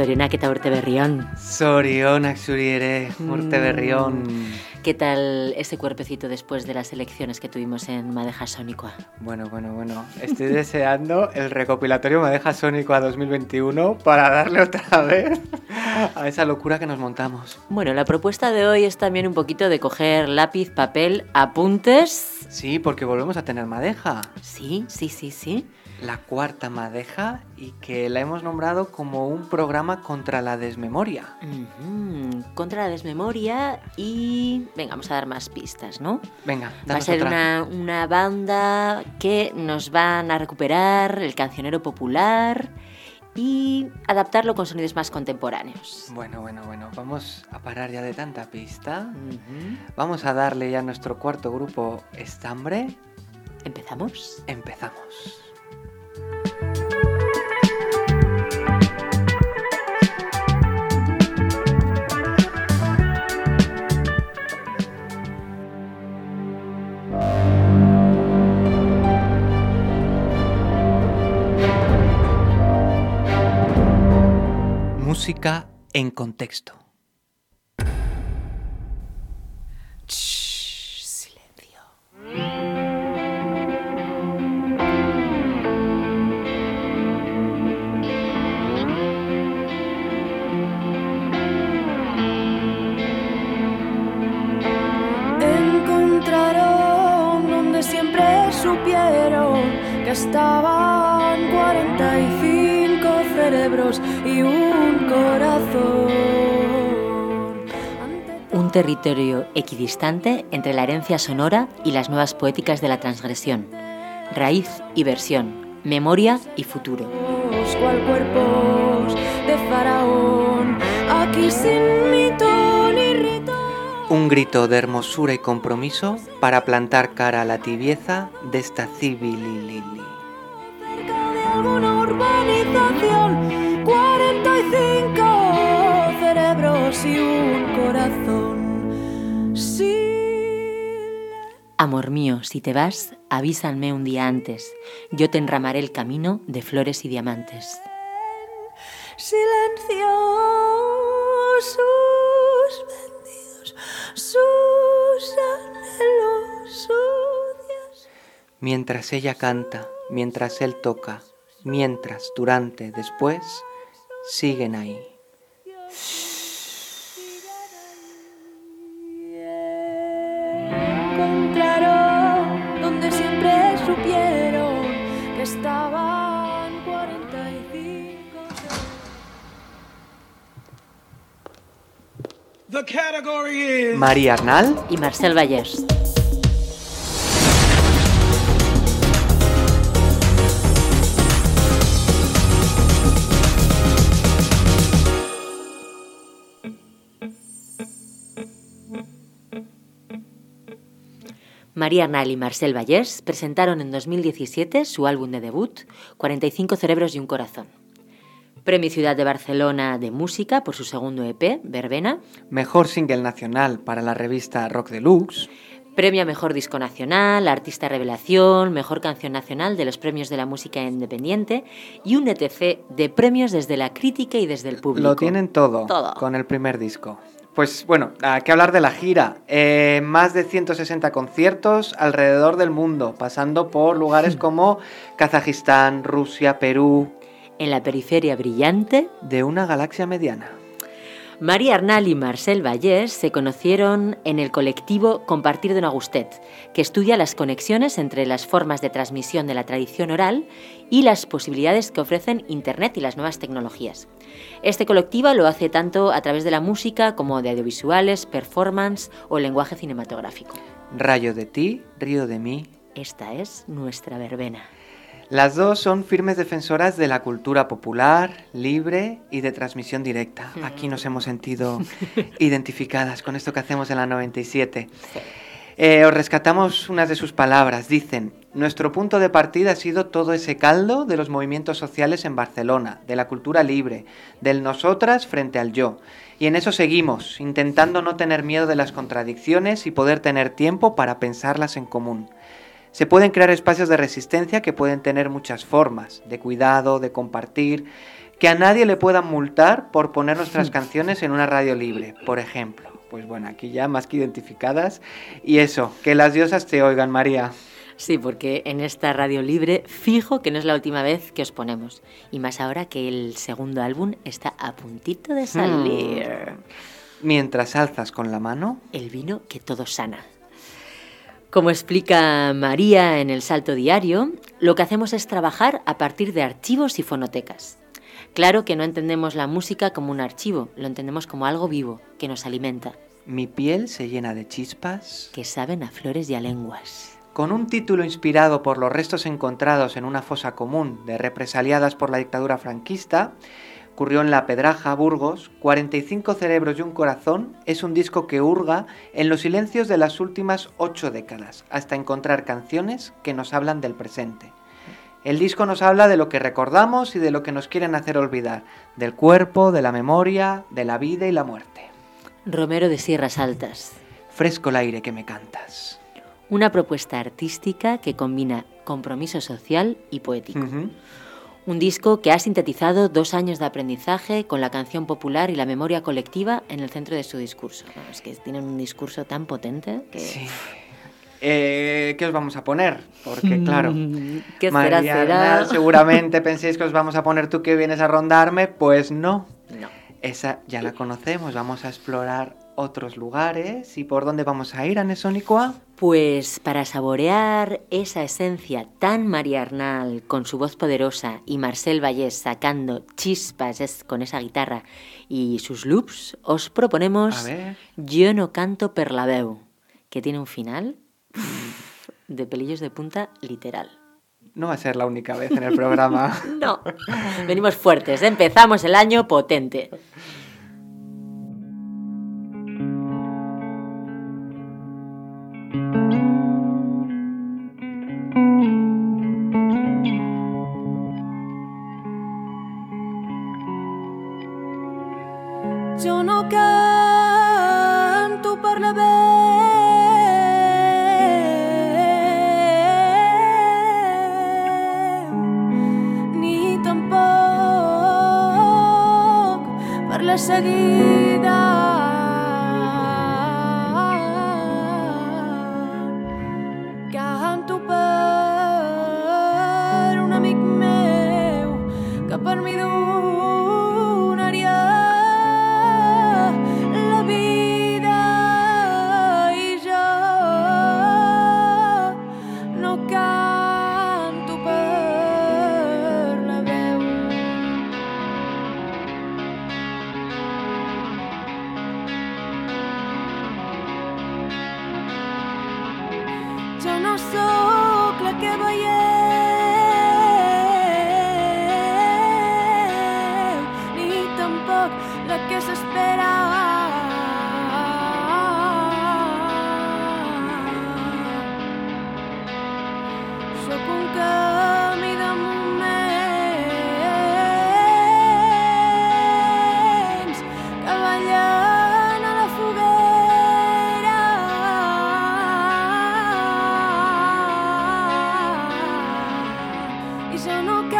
sorionak eta urte berrión. Sorionak zuri ere, urte berrión. ¿Qué tal ese cuerpecito después de las elecciones que tuvimos en Madeja Sónicoa? Bueno, bueno, bueno. Estoy deseando el recopilatorio Madeja Sónicoa 2021 para darle otra vez a esa locura que nos montamos. Bueno, la propuesta de hoy es también un poquito de coger lápiz, papel, apuntes. Sí, porque volvemos a tener Madeja. Sí, sí, sí, sí. La cuarta Madeja y que la hemos nombrado como un programa contra la desmemoria. Contra la desmemoria y... Venga, vamos a dar más pistas, ¿no? Venga, Va a ser otra. una, una banda que nos van a recuperar el cancionero popular y adaptarlo con sonidos más contemporáneos. Bueno, bueno, bueno. Vamos a parar ya de tanta pista. Vamos a darle ya a nuestro cuarto grupo estambre. ¿Empezamos? Empezamos. Música en contexto. Un territorio equidistante entre la herencia sonora y las nuevas poéticas de la transgresión. Raíz y versión, memoria y futuro. todos cual cuerpos de faraón, aquí sin mito ni rito. Un grito de hermosura y compromiso para plantar cara a la tibieza de esta civililili. cerca de alguna urbanización. 45 cerebros y un corazón. Amor mío, si te vas, avísanme un día antes. Yo te enramaré el camino de flores y diamantes. Silencio. Suspendidos. Sus anhelos. Sus Mientras ella canta, mientras él toca, mientras, durante, después, siguen ahí. The category is María Arnal, Y Marcel Vallès. María Arnal y Marcel Vallès presentaron en 2017 su álbum de debut, 45 cerebros y un corazón. Premio Ciudad de Barcelona de Música por su segundo EP, Verbena. mejor single nacional para la revista Rock Deluxe, Premio a Mejor Disco Nacional, Artista Revelación, Mejor Canción Nacional de los Premios de la Música Independiente y un ETC de premios desde la crítica y desde el público. lo tienen todo, Todo. con el primer disco. Pues bueno, hay que hablar de la gira. Eh, más de 160 conciertos alrededor del mundo, pasando por lugares como Kazajistán, Rusia, Perú, En la periferia brillante, de una galaxia mediana. María Arnal y Marcel Vallès se conocieron en el colectivo Compartir de Agustet, que estudia las conexiones entre las formas de transmisión de la tradición oral y las posibilidades que ofrecen Internet y las nuevas tecnologías. Este colectivo lo hace tanto a través de la música como de audiovisuales, performance o lenguaje cinematográfico. Rayo de ti, río de mí. Esta es nuestra verbena. Las dos son firmes defensoras de la cultura popular, libre y de transmisión directa. Aquí nos hemos sentido identificadas con esto que hacemos en la 97. Eh, os rescatamos unas de sus palabras. Dicen, nuestro punto de partida ha sido todo ese caldo de los movimientos sociales en Barcelona, de la cultura libre, del nosotras frente al yo. Y en eso seguimos, intentando no tener miedo de las contradicciones y poder tener tiempo para pensarlas en común. Se pueden crear espacios de resistencia que pueden tener muchas formas, de cuidado, de compartir, Que a nadie le puedan multar por poner nuestras canciones en una radio libre, por ejemplo. Pues bueno, aquí ya más que identificadas. Y eso, que las diosas te oigan, María. Sí, porque en esta radio libre fijo que no es la última vez que os ponemos. Y más ahora que el segundo álbum está a puntito de salir. Mientras alzas con la mano, El vino que todo sana. Como explica María en el Salto Diario, lo que hacemos es trabajar a partir de archivos y fonotecas. Claro que no entendemos la música como un archivo, lo entendemos como algo vivo, que nos alimenta, mi piel se llena de chispas. que saben a flores y a lenguas. Con un título inspirado por los restos encontrados en una fosa común de represaliadas por la dictadura franquista, ocurrió en La Pedraja, Burgos, 45 cerebros y un corazón es un disco que hurga en los silencios de las últimas ocho décadas, hasta encontrar canciones que nos hablan del presente. El disco nos habla de lo que recordamos y de lo que nos quieren hacer olvidar, del cuerpo, de la memoria, de la vida y la muerte. Romero de Sierras Altas. Fresco el aire que me cantas. Una propuesta artística que combina compromiso social y poético. Un disco que ha sintetizado dos años de aprendizaje con la canción popular y la memoria colectiva en el centro de su discurso. Vamos, que tienen un discurso tan potente que... Sí. Eh, ¿Qué os vamos a poner? Porque claro, ¿Qué será, María será? Seguramente penséis que os vamos a poner tú que vienes a rondarme, pues no. No. Esa ya la conocemos, vamos a explorar otros lugares. ¿Y por dónde vamos a ir, Anesónicoa? Pues para saborear esa esencia tan mariarnal con su voz poderosa y Marcel Vallés sacando chispas es- con esa guitarra y sus loops, os proponemos. Yo no canto per la veu, que tiene un final de pelillos de punta literal. No va a ser la única vez en el programa. No, venimos fuertes, empezamos el año potente. y yo no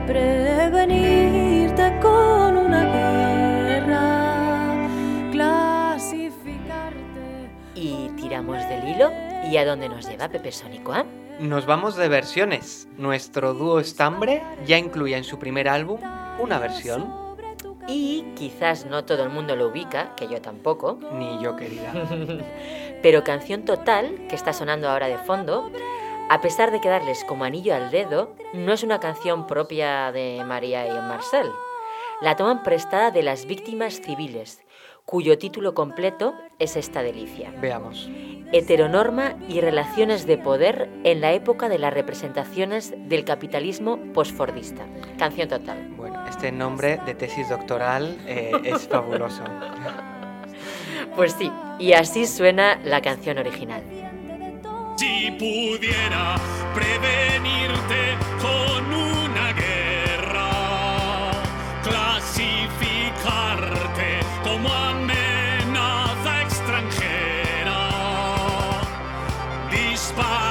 prevenirte con una guerra, clasificarte. Y tiramos del hilo. ¿Y a dónde nos lleva Pepe Sónico? ah? Nos vamos de versiones. Nuestro dúo Estambre ya incluía en su primer álbum una versión, Y quizás no todo el mundo lo ubica, que yo tampoco, ni yo querida. pero Canción Total, que está sonando ahora de fondo, a pesar de quedarles como anillo al dedo, no es una canción propia de María y Marcel. La toman prestada de las víctimas civiles, cuyo título completo es esta delicia. Veamos. Heteronorma y relaciones de poder en la época de las representaciones del capitalismo postfordista. Canción total. Bueno, este nombre de tesis doctoral eh, es fabuloso. Pues sí, y así suena la canción original. Si pudiera prevenirte con una guerra, clasificarte como amenaza extranjera, disparar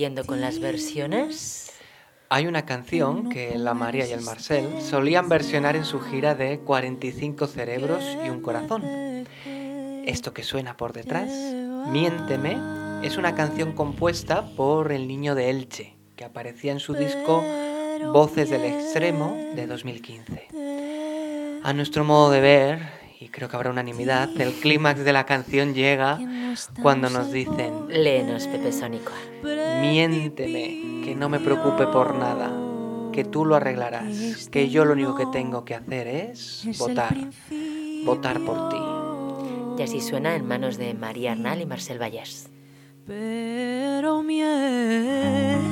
siguiendo con las versiones, Hay una canción que la María y el Marcel solían versionar en su gira de 45 cerebros y un corazón. Esto que suena por detrás, Miénteme, es una canción compuesta por el niño de Elche, que aparecía en su disco Voces del Extremo de 2015. A nuestro modo de ver, y creo que habrá unanimidad, el clímax de la canción llega cuando nos dicen, léenos Pepe Sónico. miénteme, que no me preocupe por nada, que tú lo arreglarás, que yo lo único que tengo que hacer es votar, votar por ti. Y así suena en manos de María Arnal y Marcel Vallés. Pero miénteme.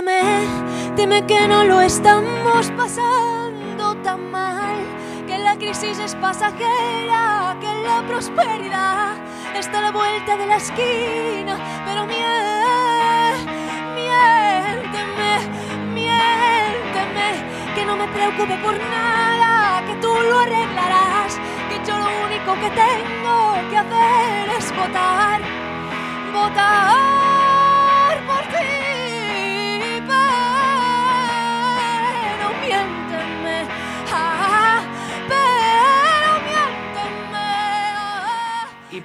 Miénteme, dime que no lo estamos pasando tan mal, que la crisis es pasajera, que la prosperidad está a la vuelta de la esquina. Pero mié- miénteme, miénteme, que no me preocupe por nada, que tú lo arreglarás, que yo lo único que tengo que hacer es votar, votar por ti,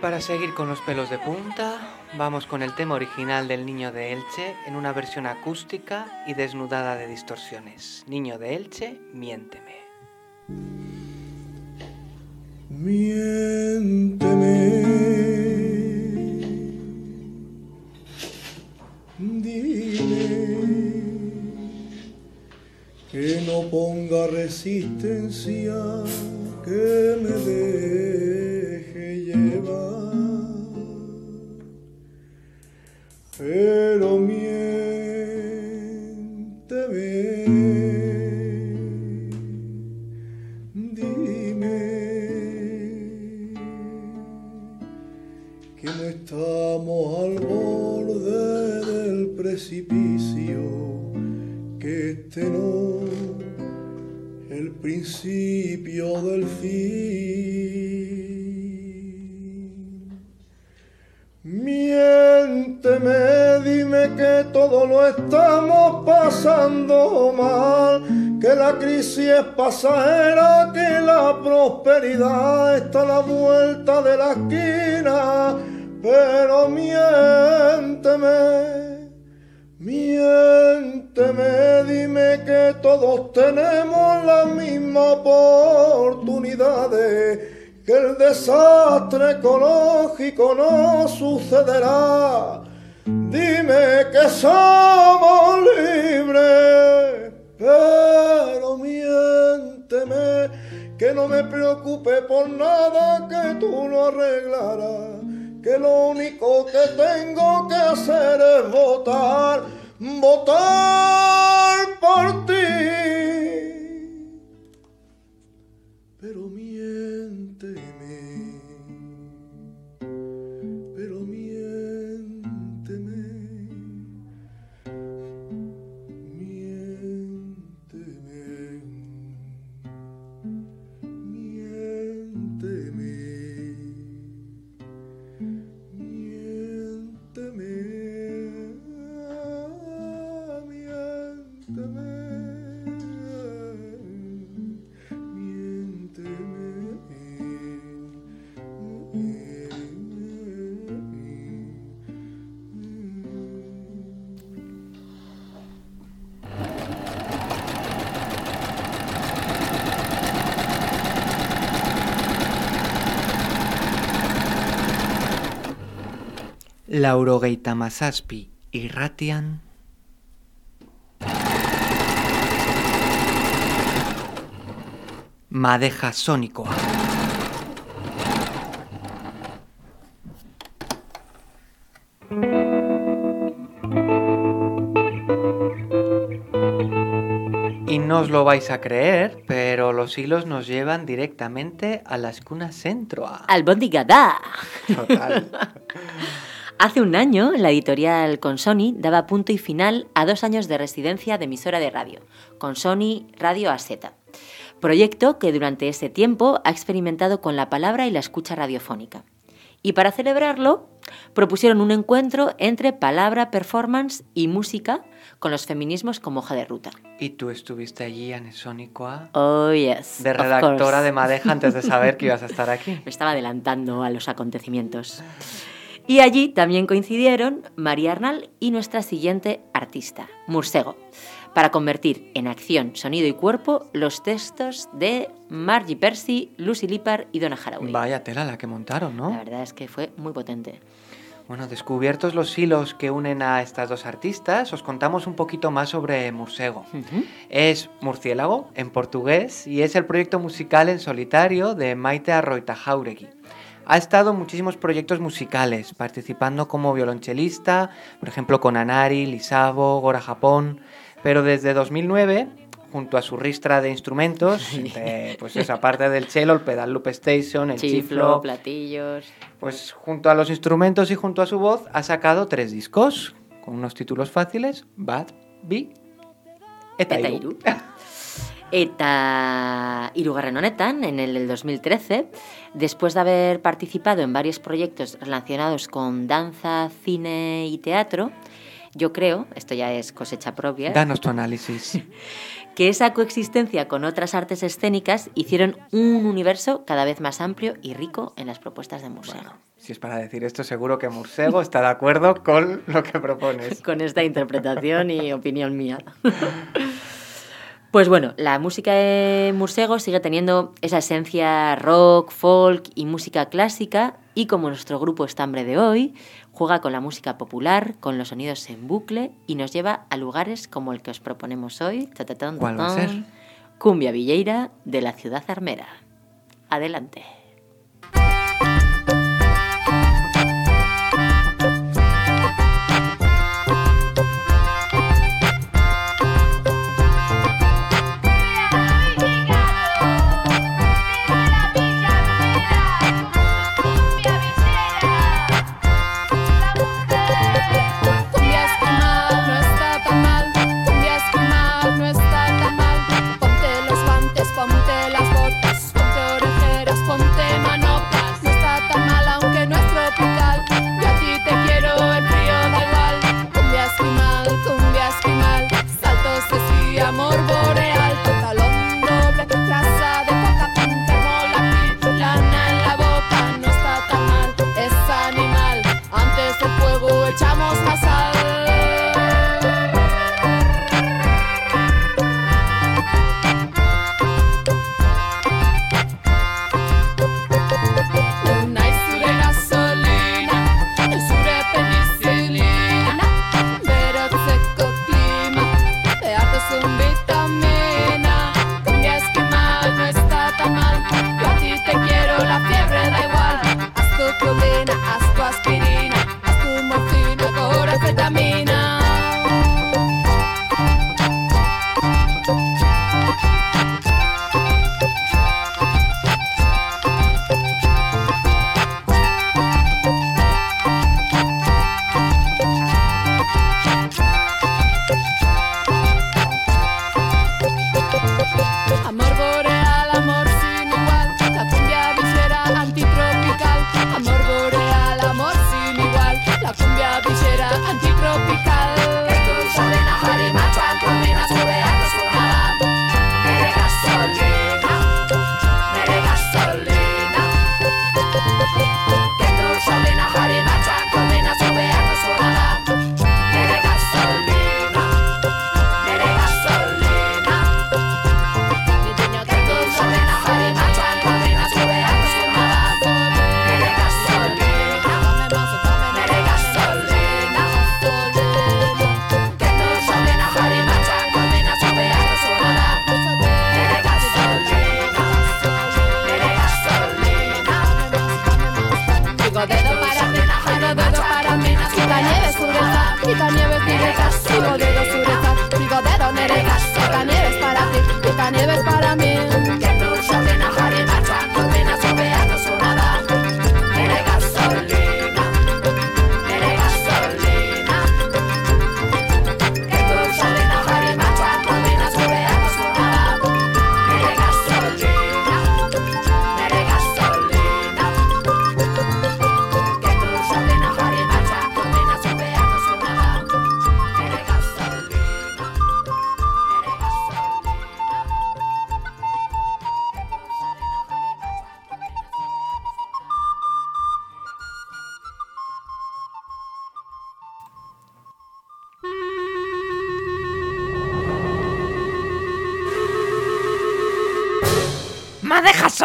para seguir con los pelos de punta, vamos con el tema original del Niño de Elche en una versión acústica y desnudada de distorsiones. Niño de Elche, miénteme. Dile que no ponga resistencia, que me deje llevar. Pero miénteme, dime que no estamos al borde del precipicio, que este no el principio del fin. Miénteme, dime que todo lo estamos pasando mal, que la crisis es pasajera, que la prosperidad está a la vuelta de la esquina, pero miénteme. Miénteme, dime que todos tenemos las mismas oportunidades, que el desastre ecológico no sucederá. Dime que somos libres, pero miénteme, que no me preocupe por nada, que tú lo arreglarás que lo único que tengo que hacer es votar, votar Laurogeita Masaspi y Ratian. Madeja Sónicoa. Y no os lo vais a creer, pero los hilos nos llevan directamente a las cunas centroa. Albondigada. Total. Hace un año, la editorial Consoni daba punto y final a dos años de residencia de emisora de radio, Consoni Radio AZ. Proyecto que durante ese tiempo ha experimentado con la palabra y la escucha radiofónica. Y para celebrarlo, propusieron un encuentro entre palabra, performance y música con los feminismos como hoja de ruta. ¿Y tú estuviste allí, Anesónicoa? Oh, yes. De redactora de Madeja antes de saber que ibas a estar aquí. Me estaba adelantando a los acontecimientos. Y allí también coincidieron María Arnal y nuestra siguiente artista, Mursego, para convertir en acción, sonido y cuerpo los textos de Margie Percy, Lucy Lippard y Donna Haraway. Vaya tela la que montaron, La ¿no? verdad es que fue muy potente. Bueno, descubiertos los hilos que unen a estas dos artistas, os contamos un poquito más sobre Mursego. Es murciélago en portugués y es el proyecto musical en solitario de Maite Arroita Jauregui. Ha estado en muchísimos proyectos musicales, participando como violonchelista, por ejemplo con Anari, Lisabo, Gora Japón, pero desde 2009, junto a su ristra de instrumentos, de, pues esa parte del cello, el pedal loop station, el Chiflo, chiflo, platillos. pues junto a los instrumentos y junto a su voz ha sacado tres discos con unos títulos fáciles, Bad, Bi, eta Eta Hiru. hiru. Eta hirugarren honetan, en el del 2013, después de haber participado en varios proyectos relacionados con danza, cine y teatro, yo creo, esto ya es cosecha propia, Danos tu análisis. que esa coexistencia con otras artes escénicas hicieron un universo cada vez más amplio y rico en las propuestas de museo. Bueno, si es para decir esto, seguro que Mursego está de acuerdo con lo que propones. con esta interpretación y opinión mía. Pues bueno, la música de Mursego sigue teniendo esa esencia rock, folk y música clásica y como nuestro grupo estambre de hoy, juega con la música popular, con los sonidos en bucle y nos lleva a lugares como el que os proponemos hoy. ¿Cuál va a tan, ser? Cumbia Villeira de la ciudad armera. Adelante.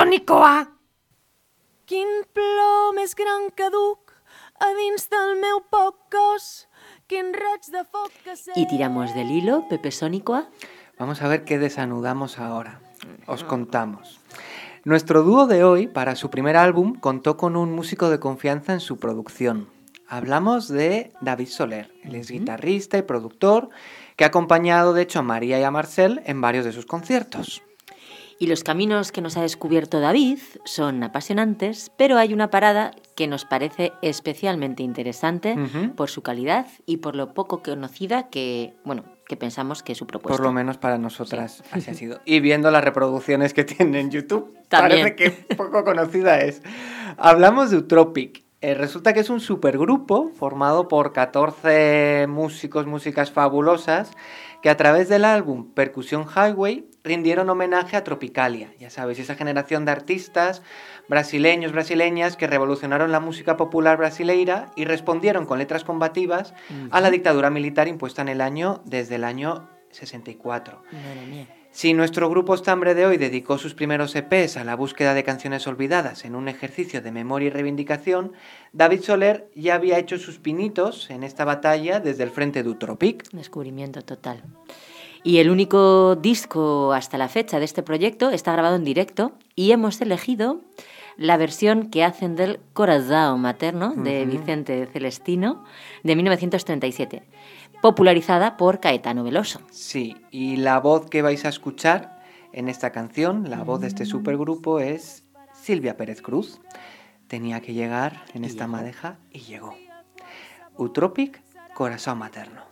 Madeja sònicoa! Quin plor més gran que duc a dins del meu poc cos, quin raig de foc que sé... Y tiramos del hilo, Pepe Sónicoa. Vamos a ver qué desanudamos ahora. Os contamos. Nuestro dúo de hoy, para su primer álbum, contó con un músico de confianza en su producción. Hablamos de David Soler. Él es guitarrista y productor que ha acompañado, de hecho, a María y a Marcel en varios de sus conciertos. Y los caminos que nos ha descubierto David son apasionantes, pero hay una parada que nos parece especialmente interesante por su calidad y por lo poco conocida que, bueno, que pensamos que es su propuesta. Por lo menos para nosotras así ha sido. Y viendo las reproducciones que tiene en YouTube, También. parece que poco conocida es. Hablamos de Utropic. Eh, resulta que es un supergrupo formado por 14 músicos, músicas fabulosas, que a través del álbum Percusión Highway rindieron homenaje a Tropicalia. Ya sabéis, esa generación de artistas brasileños, brasileñas que revolucionaron la música popular brasileira y respondieron con letras combativas a la dictadura militar impuesta en el año desde el año 64. Madre mía. Si nuestro grupo Estambre de hoy dedicó sus primeros EPs a la búsqueda de canciones olvidadas en un ejercicio de memoria y reivindicación, David Soler ya había hecho sus pinitos en esta batalla desde el frente de Utropic. Descubrimiento total. Y el único disco hasta la fecha de este proyecto está grabado en directo y hemos elegido la versión que hacen del Corazao Materno de. Vicente Celestino de 1937, popularizada por Caetano Veloso. Sí, y la voz que vais a escuchar en esta canción, la voz de este supergrupo es Silvia Pérez Cruz. Tenía que llegar en esta madeja y llegó. Utropic, corazón materno.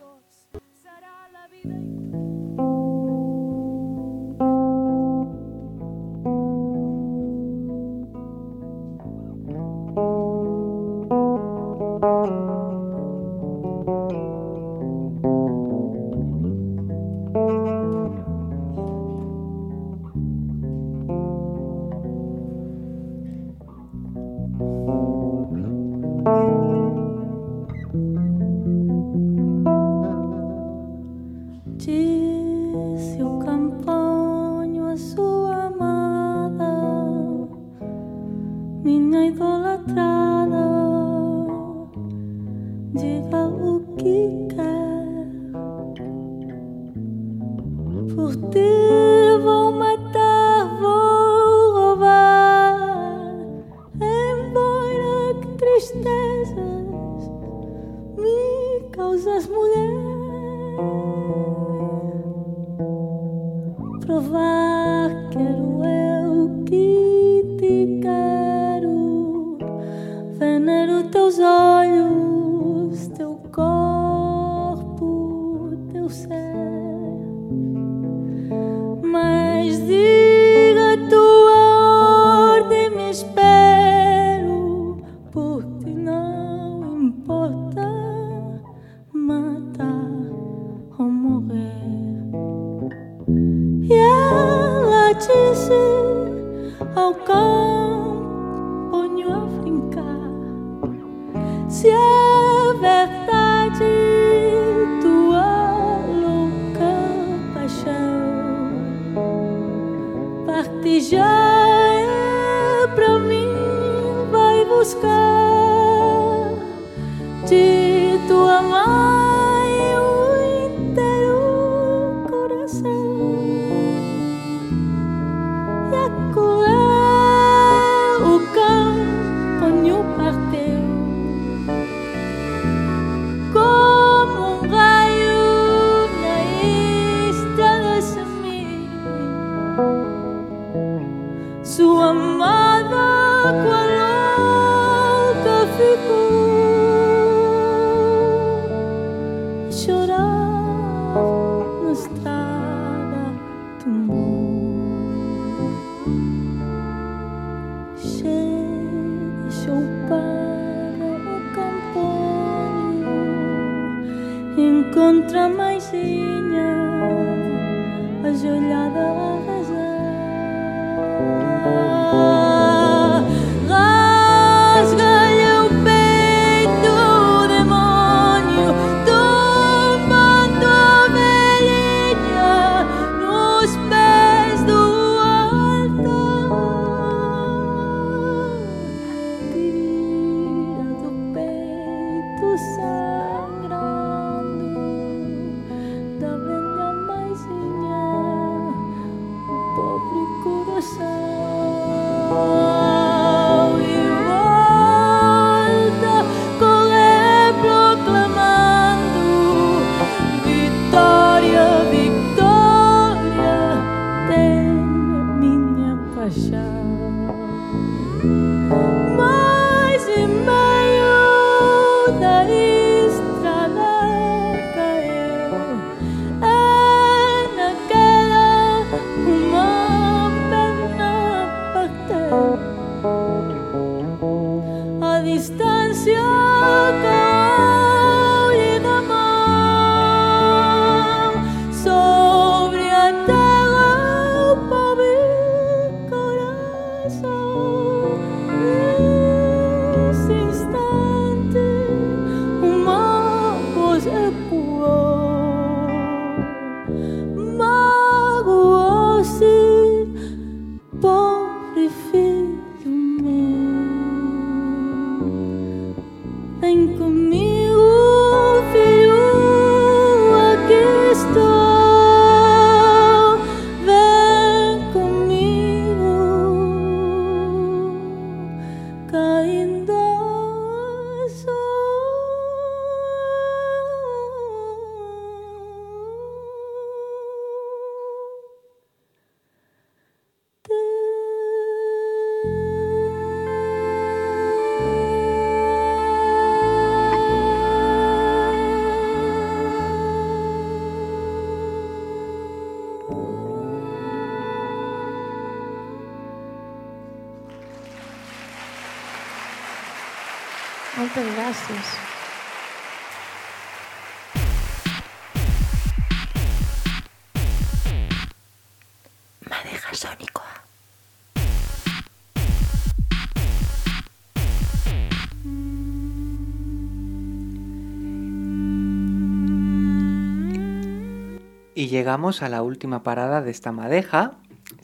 Llegamos a la última parada de esta madeja.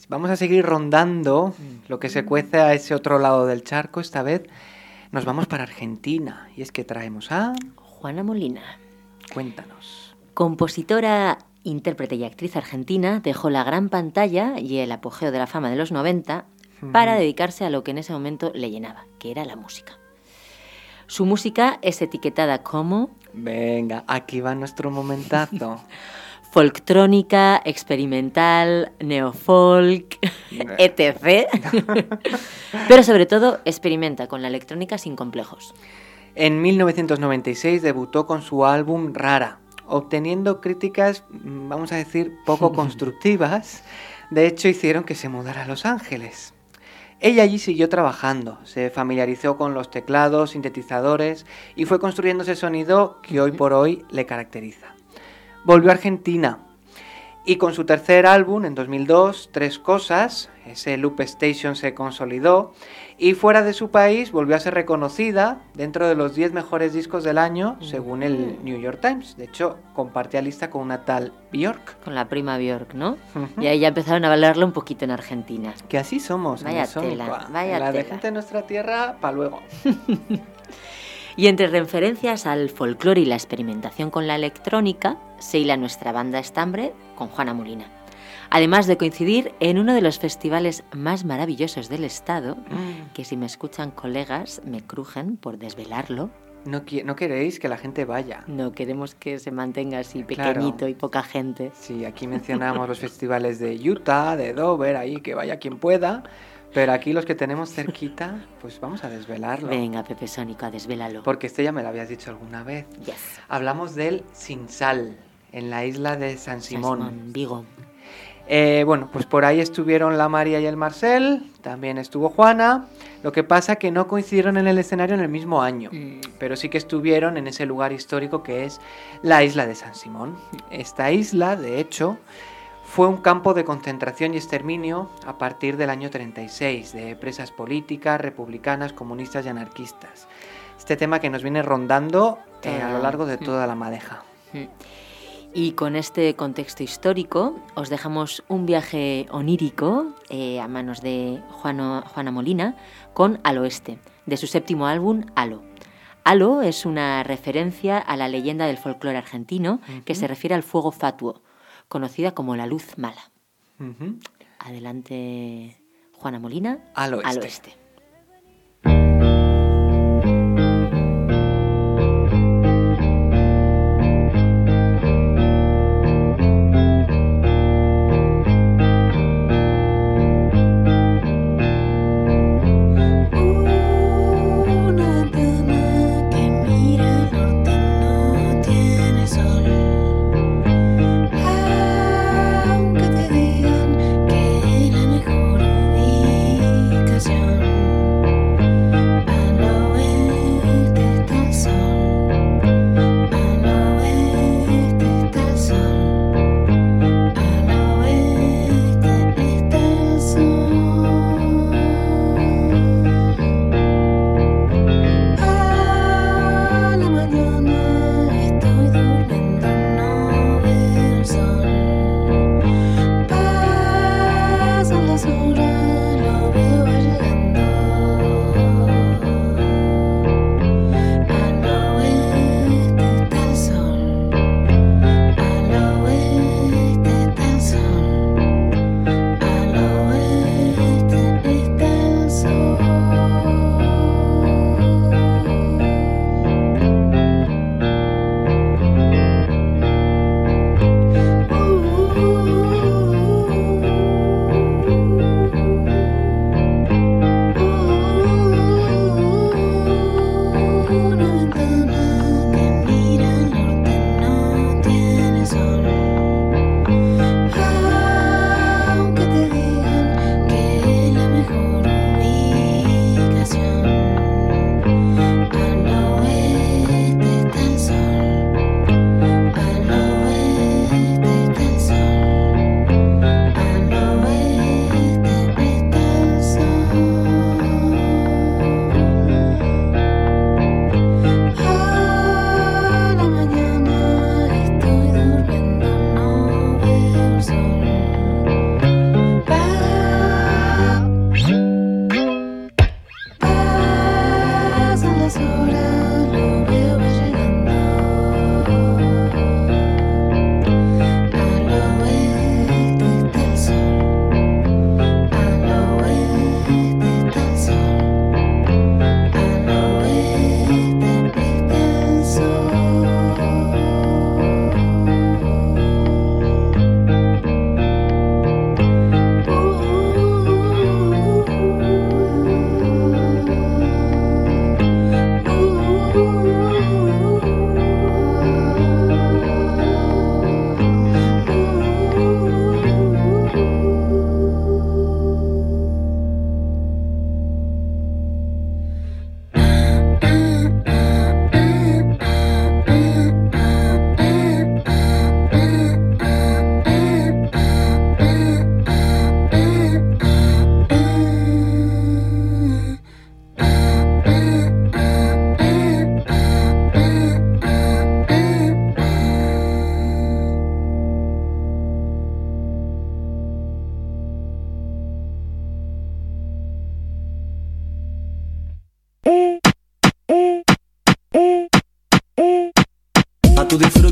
vamos a seguir rondando lo que se cuece a ese otro lado del charco. Esta vez nos vamos para Argentina. Y es que traemos a... Juana Molina. Cuéntanos. Compositora, intérprete y actriz argentina, dejó la gran pantalla y el apogeo de la fama de los 90 para dedicarse a lo que en ese momento le llenaba, que era la música. Su música es etiquetada como Venga, aquí va nuestro momentazo. folktrónica, experimental, neofolk, etc. Pero sobre todo experimenta con la electrónica sin complejos. En 1996 debutó con su álbum Rara, obteniendo críticas, mm, vamos a decir, poco constructivas. De hecho, hicieron que se mudara a Los Ángeles. Ella allí siguió trabajando, se familiarizó con los teclados, sintetizadores y fue construyendo ese sonido que hoy por hoy le caracteriza. Volvió a Argentina y con su tercer álbum en 2002, Tres Cosas, ese Loop Station se consolidó y fuera de su país volvió a ser reconocida dentro de los 10 mejores discos del año según el New York Times. De hecho, compartía lista con una tal Bjork. Con la prima Bjork, ¿no? Y ahí ya empezaron a valorarla un poquito en Argentina. Que así somos. Vaya tela, vaya La de tela. gente de nuestra tierra, pa' luego. Y entre referencias al folclore y la experimentación con la electrónica, se hila nuestra banda estambre con Juana Molina. Además de coincidir en uno de los festivales más maravillosos del estado, que si me escuchan colegas me crujen por desvelarlo, No, no queréis que la gente vaya. no queremos que se mantenga así Claro. pequeñito y poca gente. Sí, aquí mencionamos los festivales de Utah, de Dover, ahí que vaya quien pueda. Pero aquí los que tenemos cerquita, pues vamos a desvelarlo. Venga, Pepe Sónico, a desvélalo. Porque este ya me lo habías dicho alguna vez. Yes. Hablamos del Sinsal, en la isla de San Simón. Simón, Vigo. Eh, bueno, pues por ahí estuvieron la María y el Marcel, también estuvo Juana. Lo que pasa que no coincidieron en el escenario en el mismo año, Mm. pero sí que estuvieron en ese lugar histórico que es la isla de San Simón. Esta isla, de hecho, fue un campo de concentración y exterminio a partir del año 36 de presas políticas, republicanas, comunistas y anarquistas. Este tema que nos viene rondando eh, a lo largo de toda la madeja. Y con este contexto histórico os dejamos un viaje onírico eh, a manos de Juano- Juana Molina con Al Oeste, de su séptimo álbum Halo. Halo es una referencia a la leyenda del folclore argentino que se refiere al fuego fatuo, conocida como la luz mala. Adelante, Juana Molina. Al oeste. Al oeste.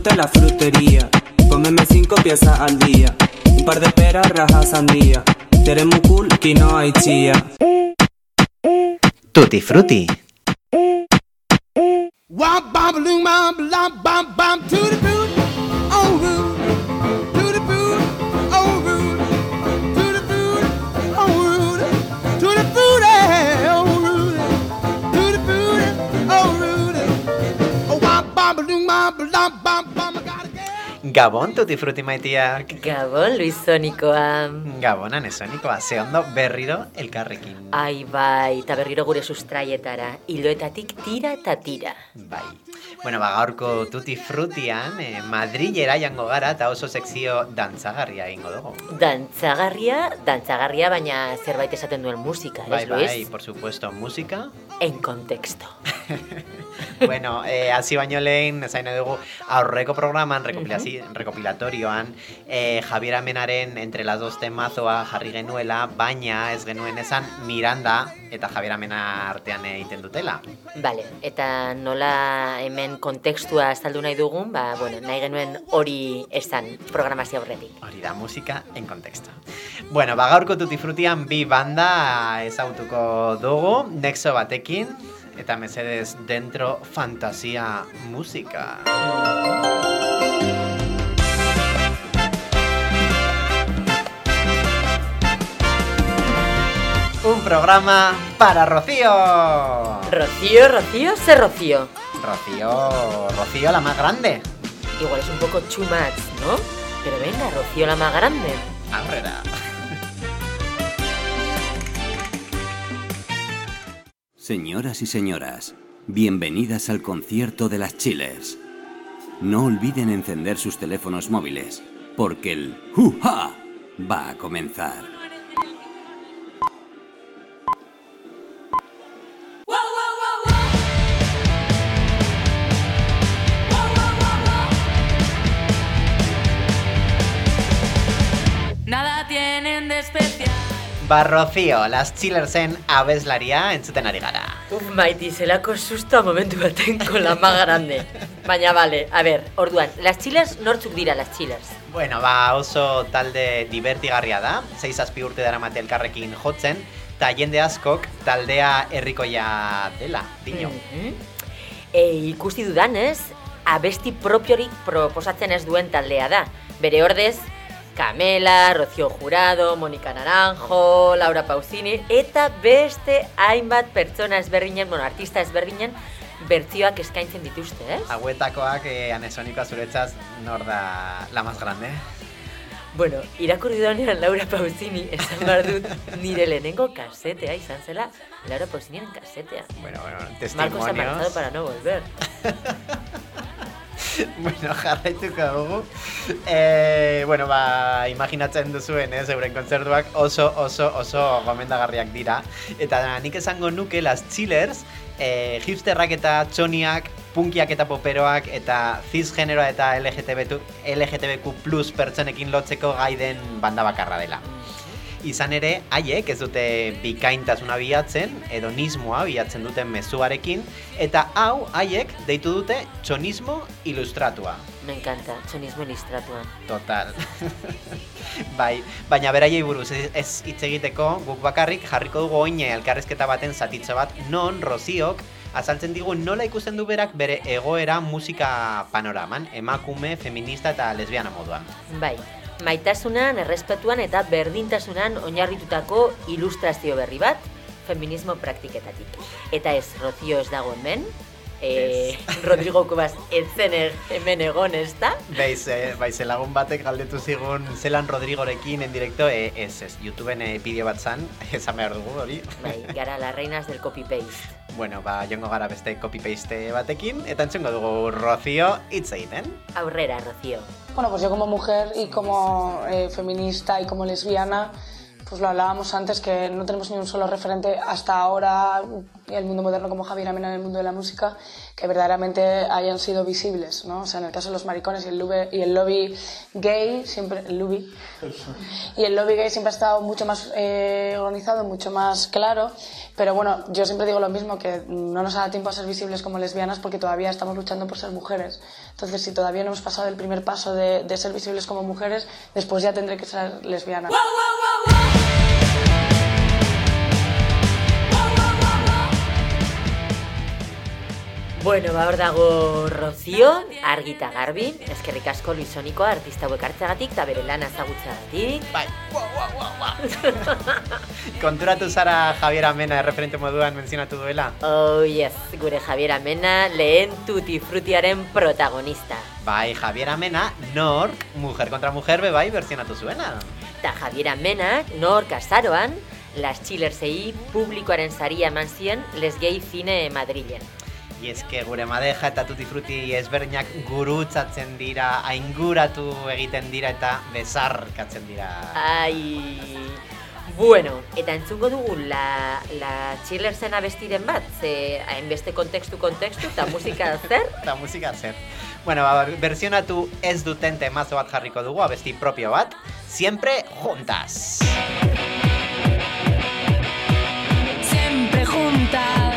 Disfrute la frutería. Cómeme cinco piezas al día. Un par de peras, rajas, sandía. Queremos cool, quinoa y chía. Tutti Frutti. Gabon Tutti Frutti maitiak. Gabon, Luis Sonikoa. Gabonan esonikoa, ze ondo berriro elkarrekin. Ai bai, eta berriro gure sustraietara, hiloetatik tira eta tira. Bai. Bueno, ba, gaurko Tutti Frutian, eh, Madrilera jango gara eta oso sekzio dantzagarria egingo dugu. Dantzagarria, dantzagarria, baina zerbait esaten duen musika, Bai, ez, Luis? bai, por supuesto, musika. En contexto. bueno, eh, hasi baino lehen, zain dugu, aurreko programan, rekopilazio, rekopilatorioan, eh, Javier Amenaren entre las dos temazoa jarri genuela, baina ez genuen esan Miranda eta Javier Amena artean egiten dutela. Vale, eta nola hemen kontekstua azaldu nahi dugun, ba, bueno, nahi genuen hori esan programazio aurretik. Hori da, musika en contexto. Bueno, ba, gaurko Tutti Frutian bi banda ezagutuko dugu, Nexo batekin, eta mesedez dentro fantasia musika. Un programa para Rocío. Rocío, Rocío, se Rocío. Rocío, Rocío la más grande. Igual es un poco too much, ¿no? Pero venga, Rocío la más grande. Aurrera. Señoras y señoras, bienvenidas al concierto de las Chillers. No olviden encender sus teléfonos móviles, porque el ¡Ju-Ja! va a comenzar. Ba, Rocío, las chillersen abeslaria entzuten ari gara. Uf, maiti, zelako susto momentu baten con la más grande. Baina, vale, a ver, orduan, las chillers nortzuk dira las chillers? Bueno, ba, oso talde divertigarria da, zeiz azpi urte dara mate elkarrekin jotzen, eta jende askok taldea herrikoia dela, dino. Mhm. E, ikusti dudanez, abesti propiorik proposatzen ez duen taldea da. Bere ordez, Camela, Rocío Jurado, Mónica Naranjo, Laura Pausini, eta beste hainbat pertsona ezberdinen, bueno, artista ezberdinen, bertzioak eskaintzen dituzte, ez? Hauetakoak eh, anesonikoa zuretzaz nor da la más grande. Bueno, irakurri dudanean Laura Pausini esan behar dut nire lehenengo kasetea izan zela Laura Pausiniren kasetea. Bueno, bueno, Marcos ha marchado testimonios. para no volver. bueno, jarraituko dugu. Eh, bueno, ba, imaginatzen duzuen, ez, euren kontzertuak oso, oso, oso gomendagarriak dira. Eta nik esango nuke, las chillers, eh, hipsterrak eta txoniak, punkiak eta poperoak, eta cisgeneroa eta LGTBQ, LGTBQ plus pertsonekin lotzeko gai den banda bakarra dela. Izan ere, haiek ez dute bikaintasuna bilatzen, hedonismoa bilatzen duten mezuarekin, eta hau haiek deitu dute txonismo ilustratua. Me encanta, txonismo ilustratuan. Total. bai, baina beraiei buruz ez, ez hitz egiteko guk bakarrik jarriko dugu oine elkarrezketa baten zatitxo bat non Roziok azaltzen digu nola ikusten du berak bere egoera musika panoraman, emakume, feminista eta lesbiana moduan. Bai, maitasunan, errespetuan eta berdintasunan oinarritutako ilustrazio berri bat, feminismo praktiketatik. Eta ez, Rozio ez dago hemen, e, Rodrigo Kubas ez zen e- hemen egon ez da? Beiz, eh, bai, lagun batek galdetu zigun zelan Rodrigorekin en directo, eh, ez, ez, YouTubeen eh, bideo bat zan, esan behar dugu hori. Bai, gara las reinas del copy-paste. Bueno, ba, jongo gara beste copy-paste batekin, eta entzungo dugu Rocio hitz egiten. Aurrera, Rocío. Bueno, pues yo como mujer y como eh, feminista y como lesbiana, pues lo hablábamos antes que no tenemos ni un solo referente hasta ahora en el mundo moderno como Javier Amena en el mundo de la música que verdaderamente hayan sido visibles, ¿no? O sea, en el caso de los maricones y el, lube- y el lobby gay, siempre el lobby y el lobby gay siempre ha estado mucho más eh, organizado, mucho más claro, pero bueno, yo siempre digo lo mismo, que no nos da tiempo a ser visibles como lesbianas porque todavía estamos luchando por ser mujeres. Entonces, si todavía no hemos pasado el primer paso de, de ser visibles como mujeres, después ya tendré que ser lesbiana. Bueno, ba hor dago Rocío, argi eta garbi, eskerrik asko Luis Sonikoa artista hauek hartzeagatik eta bere lana ezagutzeagatik. Bai, Konturatu zara Javier Amena referente moduan menzionatu duela? Oh yes, gure Javier Amena lehen tutti frutiaren protagonista. Bai, Javier Amena, nork, mujer kontra mujer be bai berzionatu zuena. Eta Javier Amenak, nor kasaroan, Las Chillersei publikoaren saria eman zien Les Gay Cine Madrilen. I eske gure madeja eta tutti frutti ezberdinak gurutzatzen dira, ainguratu egiten dira eta bezarkatzen dira. Ai... Bueno, eta entzungo dugu la, la Chillersen abestiren bat, ze hainbeste kontekstu kontekstu eta musika zer? Eta musika zer. Bueno, ba, versionatu ez duten temazo bat jarriko dugu, abesti propio bat. Siempre juntas. Siempre juntas.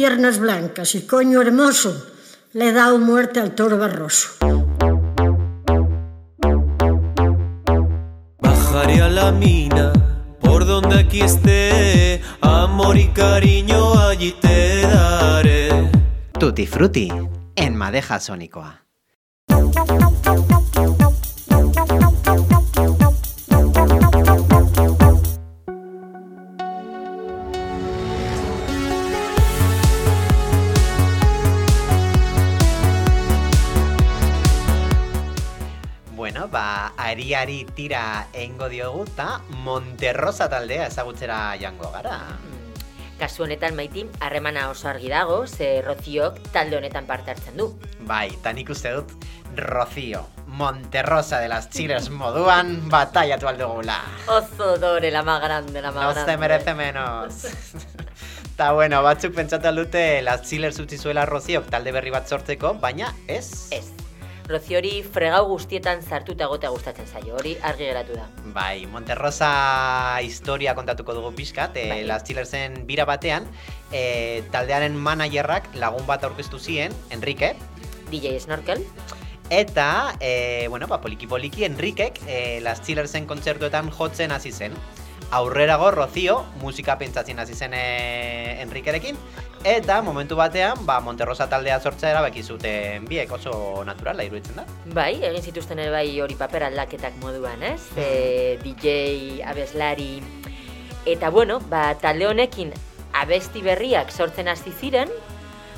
Piernas blancas y coño hermoso, le he dado muerte al toro barroso. Bajaré a la mina, por donde aquí esté, amor y cariño allí te daré. Tutti Frutti, en Madeja Sónicoa. Ba, ariari tira eingo diogu eta Monterrosa taldea ezagutzera jango gara. Kasu honetan maiti, harremana oso argi dago, ze Roziok talde honetan parte hartzen du. Bai, eta nik uste dut Rocío, Monterrosa de las Chiles moduan batallatu aldugula. Ozo dore, la más grande, la más No grande. se merece menos. Ta bueno, batzuk pentsatu aldute las Chillers utzi zuela Rocíok talde berri bat sortzeko, baina ez. Ez. Roziori fregau guztietan sartuta egotea gustatzen zaio, hori argi geratu da. Bai, Monterrosa historia kontatuko dugu pixkat, e, Bai. Las Chillersen bira batean, e, taldearen managerrak lagun bat aurkeztu zien, Enrique, DJ Snorkel, eta, e, bueno, ba, poliki poliki Enriquek e, Las Chillersen kontzertuetan jotzen hasi zen. Aurrerago Rocío musika pentsatzen hasi zen e, Enriquerekin, eta momentu batean, ba, Monterrosa taldea sortzea erabaki zuten biek oso naturala iruditzen da. bai, egin zituzten ere bai hori paper aldaketak moduan, ez? E, DJ, abeslari, eta bueno, ba, talde honekin abesti berriak sortzen hasi ziren,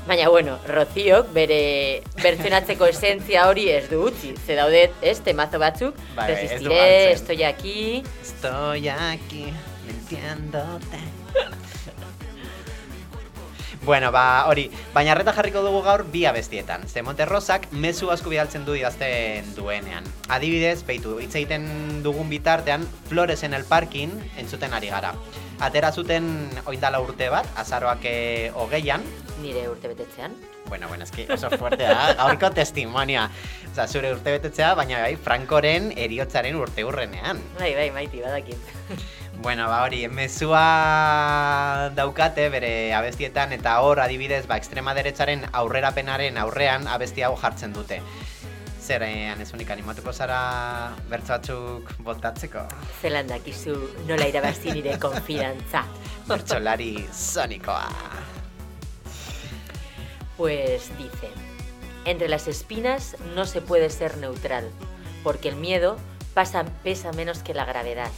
Baina, bueno, Roziok bere bertzenatzeko esentzia hori ez du utzi. Ze daude, ez, temazo batzuk, Bai, resistiré, estoy aquí, Estoy aquí, mintiéndote. Bueno, ba, hori, baina arreta jarriko dugu gaur bi abestietan. Ze Monterrosak mezu asko bidaltzen du idazten duenean. Adibidez, beitu, hitz egiten dugun bitartean, Flores en el parking entzuten ari gara. Atera zuten oindala urte bat, azaroak eh, hogeian, nire urte betetzean. Bueno, bueno, eski oso fuerte da, gaurko testimonioa. Osa, zure urte betetzea, baina bai, Frankoren eriotzaren urte hurrenean. Bai, bai, maiti, badakit. Bueno, ba hori, mezua daukate bere abestietan eta hor adibidez, ba, extrema deretzaren aurrerapenaren aurrean abesti hau jartzen dute. Zer, eh, anezunik animatuko zara bertso batzuk botatzeko? Zelan dakizu nola irabazi nire konfidantza. Bertsolari sonikoa. Pues dice, entre las espinas no se puede ser neutral, porque el miedo pasa, pesa menos que la gravedad.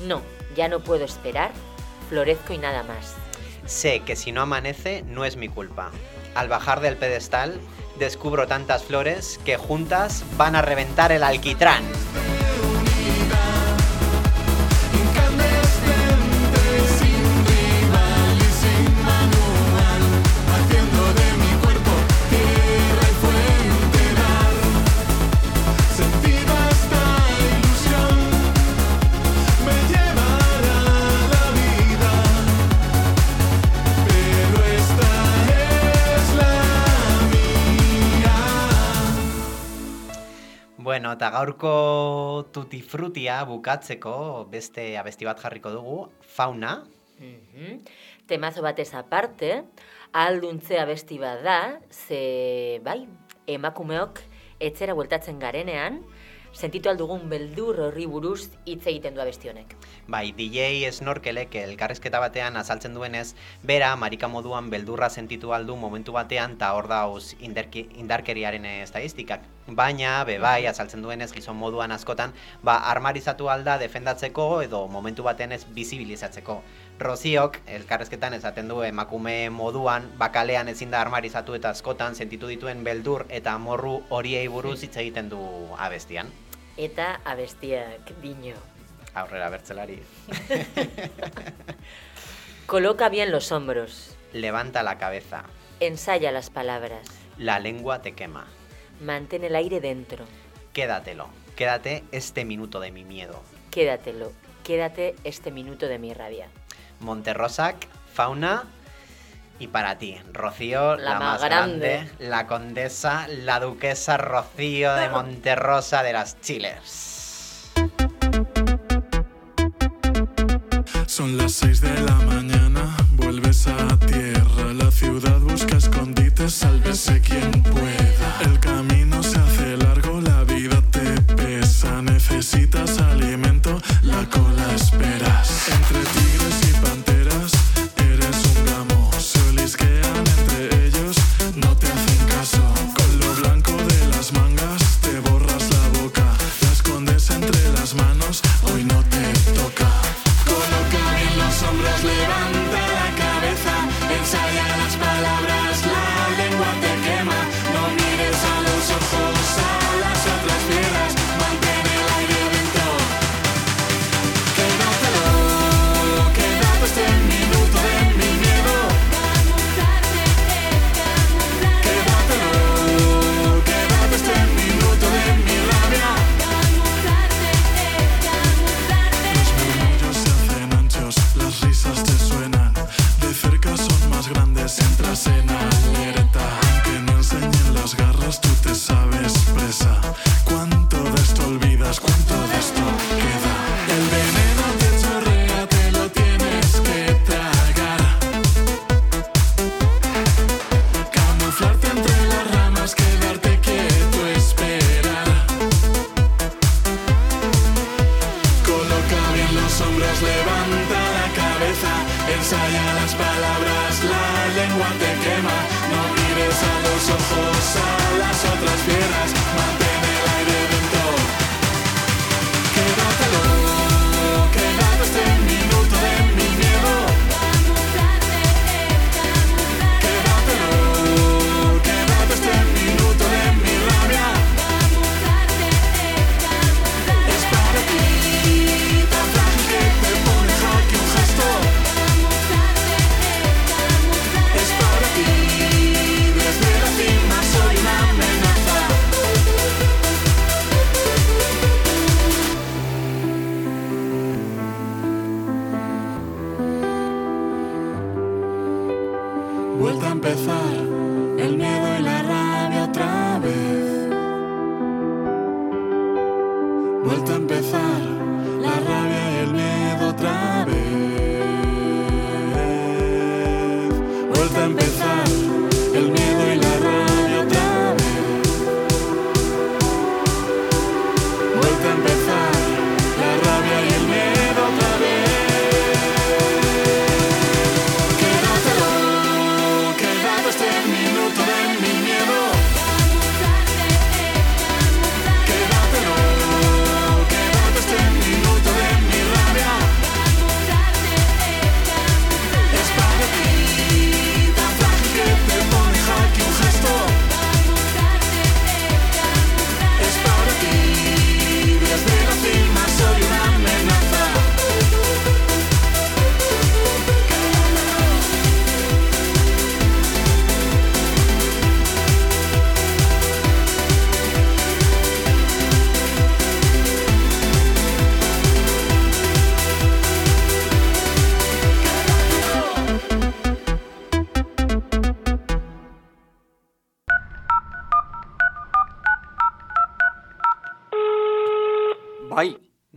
No, ya no puedo esperar, florezco y nada más. Sé que si no amanece no es mi culpa. Al bajar del pedestal descubro tantas flores que juntas van a reventar el alquitrán. Gaurko tutti frutia bukatzeko beste abesti bat jarriko dugu, fauna. Mhm. Temazo batez aparte, ahalduntzea besti bat da, ze, bai, emakumeok etxera bueltatzen garenean, sentitu aldugun beldur horri buruz hitz egiten du abesti honek. Bai, DJ Snorkelek elkarrezketa batean azaltzen duenez, bera marika moduan beldurra sentitu aldu momentu batean eta hor dauz indarkeriaren estadistikak. Baina, be bai, azaltzen duenez gizon moduan askotan, ba, armarizatu alda defendatzeko edo momentu batean ez bizibilizatzeko. Roziok, elkarrezketan esaten du emakume moduan, bakalean ezin da armarizatu eta askotan sentitu dituen beldur eta amorru horiei buruz hitz egiten du abestian. Eta abestiak dino. Aurrera bertzelari. Coloca bien los hombros, Levanta la cabeza. ensaya las palabras, La lengua te quema. mantén el aire dentro, Quédatelo. Quédate este minuto de mi miedo. quédatelo, quédate este minuto de mi rabia. Monterrosac, Fauna y para ti, Rocío, la, la más, grande. grande. la condesa, la duquesa Rocío de Monterrosa de las Chiles. Son las 6 de la mañana, vuelves a tierra, la ciudad busca escondites, sálvese quien puede.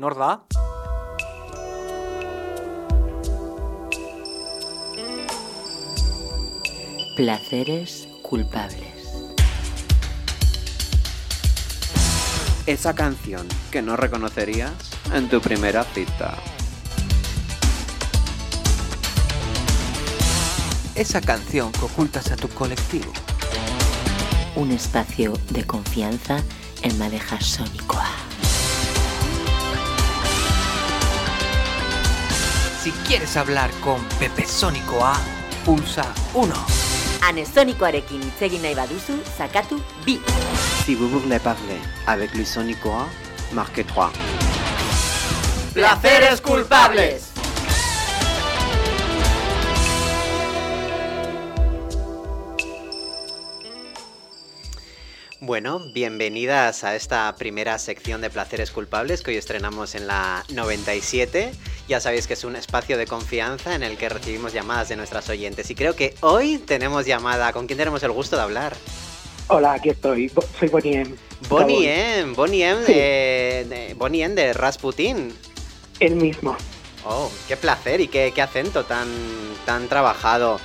nor da? Placeres culpables. Esa canción que no reconocerías en tu primera cita. Esa canción que ocultas a tu colectivo. Un espacio de confianza en Madeja Sónicoa. Si quieres hablar con Pepe Sónico A, pulsa 1. Anesónicoarekin hitz egin nahi baduzu, sakatu 2. Si vous voulez parler avec le Sónico A, marque 3. Placeres culpables. Bueno, bienvenidas a esta primera sección de Placeres Culpables que hoy estrenamos en la 97. Ya sabéis que es un espacio de confianza en el que recibimos llamadas de nuestras oyentes y creo que hoy tenemos llamada. ¿Con quién tenemos el gusto de hablar? Hola, aquí estoy. Soy Bonnie M. Bonnie M, Bonnie M, de, Bonnie M de Rasputin. El mismo. Oh, qué placer y qué, qué acento tan, tan trabajado.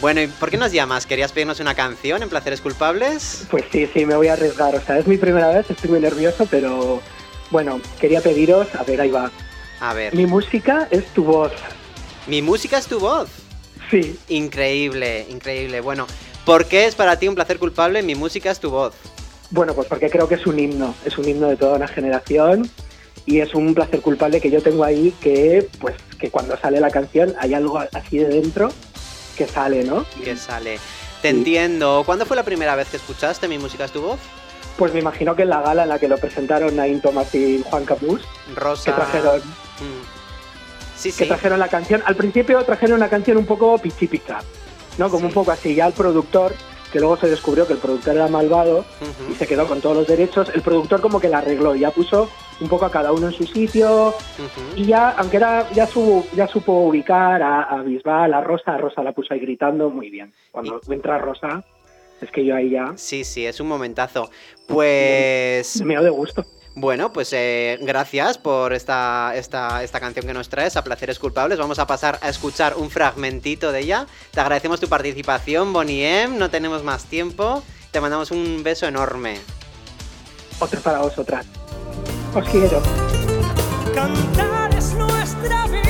Bueno, ¿y por qué nos llamas? ¿Querías pedirnos una canción en Placeres Culpables? Pues sí, sí, me voy a arriesgar. O sea, es mi primera vez, estoy muy nervioso, pero bueno, quería pediros, a ver, ahí va. A ver. Mi música es tu voz. ¿Mi música es tu voz? Sí. Increíble, increíble. Bueno, ¿por qué es para ti un placer culpable? Mi música es tu voz. Bueno, pues porque creo que es un himno, es un himno de toda una generación y es un placer culpable que yo tengo ahí que, pues, que cuando sale la canción hay algo así de dentro que sale, ¿no? Que sale. Te entiendo. ¿Cuándo fue la primera vez que escuchaste Mi música es tu voz? Pues me imagino que en la gala en la que lo presentaron Nain Thomas y Juan Capuz, Rosa. que trajeron, Mm. Sí, que sí. trajeron la canción. Al principio trajeron una canción un poco pichipica, ¿no? Como un poco así. Ya el productor, que luego se descubrió que el productor era malvado y se quedó con todos los derechos, el productor como que la arregló, ya puso un poco a cada uno en su sitio y ya, aunque era, ya, su- ya supo ubicar a, a Bisbal, a Rosa, a Rosa la puso ahí gritando muy bien. Cuando entra Rosa, es que yo ahí ya Sí, sí, es un momentazo. Pues. me de gusto. Bueno, pues eh, gracias por esta, esta, esta canción que nos traes, a Placeres Culpables. Vamos a pasar a escuchar un fragmentito de ella. Te agradecemos tu participación, Boniem. No tenemos más tiempo. Te mandamos un beso enorme. Otra para vosotras. Os quiero. Cantar es nuestra vida.